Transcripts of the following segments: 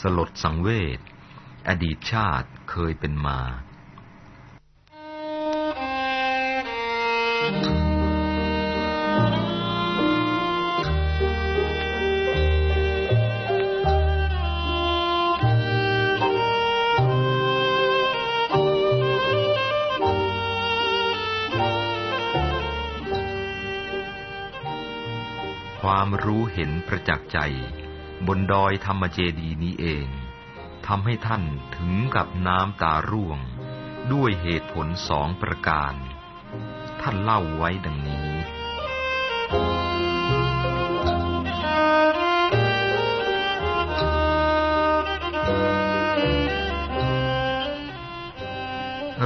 สลดสังเวช อดีตชาติเคยเป็นมา ความรู้เห็นประจักษ์ใจ บนดอยธรรมเจดีนี้เองทำให้ท่านถึงกับน้ำตาร่วง ด้วยเหตุผลสองประการ ท่านเล่าไว้ดังนี้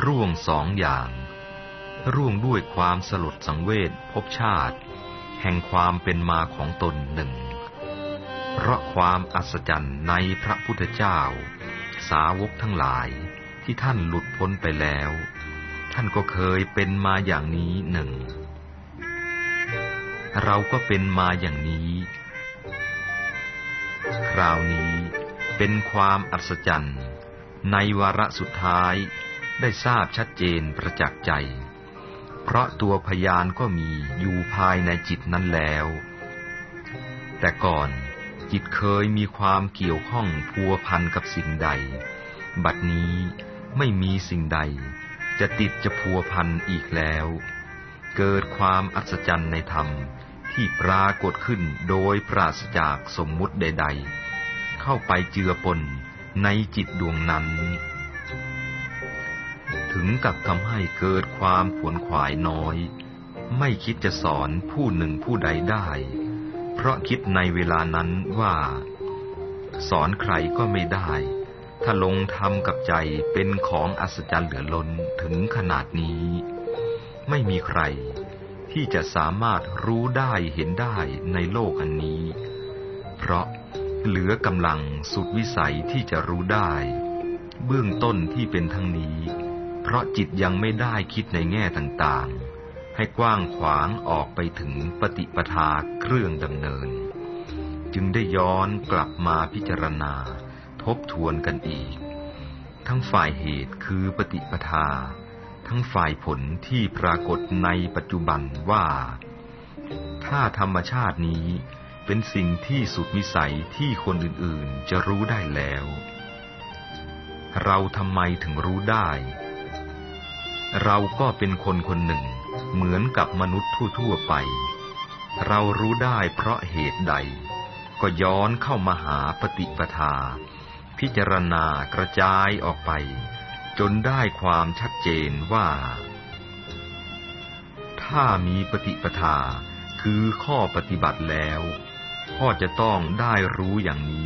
ร่วงสองอย่าง ร่วงด้วยความสลดสังเวชพบชาติ แห่งความเป็นมาของตนหนึ่ง เพราะความอัศจรรย์ในพระพุทธเจ้า สาวกทั้งหลายที่ท่านหลุดพ้นไปแล้ว ท่านก็เคยเป็นมาอย่างนี้หนึ่ง เราก็เป็นมาอย่างนี้ คราวนี้เป็นความอัศจรรย์ ในวาระสุดท้ายได้ทราบชัดเจนประจักษ์ใจ เพราะตัวพยานก็มีอยู่ภายในจิตนั้นแล้ว แต่ก่อน จิตเคยมีความเกี่ยวข้องพัวพันกับสิ่งใด บัดนี้ไม่มีสิ่งใด จะติดจะพัวพันอีกแล้ว เกิดความอัศจรรย์ในธรรมที่ปรากฏขึ้นโดยปราศจากสมมุติใด ๆ เข้าไปเจือปนในจิตดวงนั้น ถึงกับทำให้เกิดความขวนขวายน้อย ไม่คิดจะสอนผู้หนึ่งผู้ใดได้ เพราะคิดในเวลานั้นว่า สอนใครก็ไม่ได้ ถ้าลงทำกับใจเป็นของอัศจรรย์เหลือล้นถึงขนาดนี้ ไม่มีใครที่จะสามารถรู้ได้เห็นได้ในโลกอันนี้ เพราะเหลือกำลังสุดวิสัยที่จะรู้ได้ เบื้องต้นที่เป็นทั้งนี้ เพราะจิตยังไม่ได้คิดในแง่ต่างๆ ให้กว้างขวางออกไปถึงปฏิปทาเครื่องดำเนิน จึงได้ย้อนกลับมาพิจารณา ทบทวนกันอีก ทั้งฝ่ายเหตุคือปฏิปทา ทั้งฝ่ายผลที่ปรากฏในปัจจุบันว่า ถ้าธรรมชาตินี้เป็นสิ่งที่สุดวิสัยที่คนอื่นๆจะรู้ได้แล้ว เราทำไมถึงรู้ได้ เราก็เป็นคนคนหนึ่ง เหมือนกับมนุษย์ทั่วๆไป เรารู้ได้เพราะเหตุใด ก็ย้อนเข้ามาหาปฏิปทา พิจารณากระจายออกไป จนได้ความชัดเจนว่า ถ้ามีปฏิปทาคือข้อปฏิบัติแล้วก็จะต้องได้รู้อย่างนี้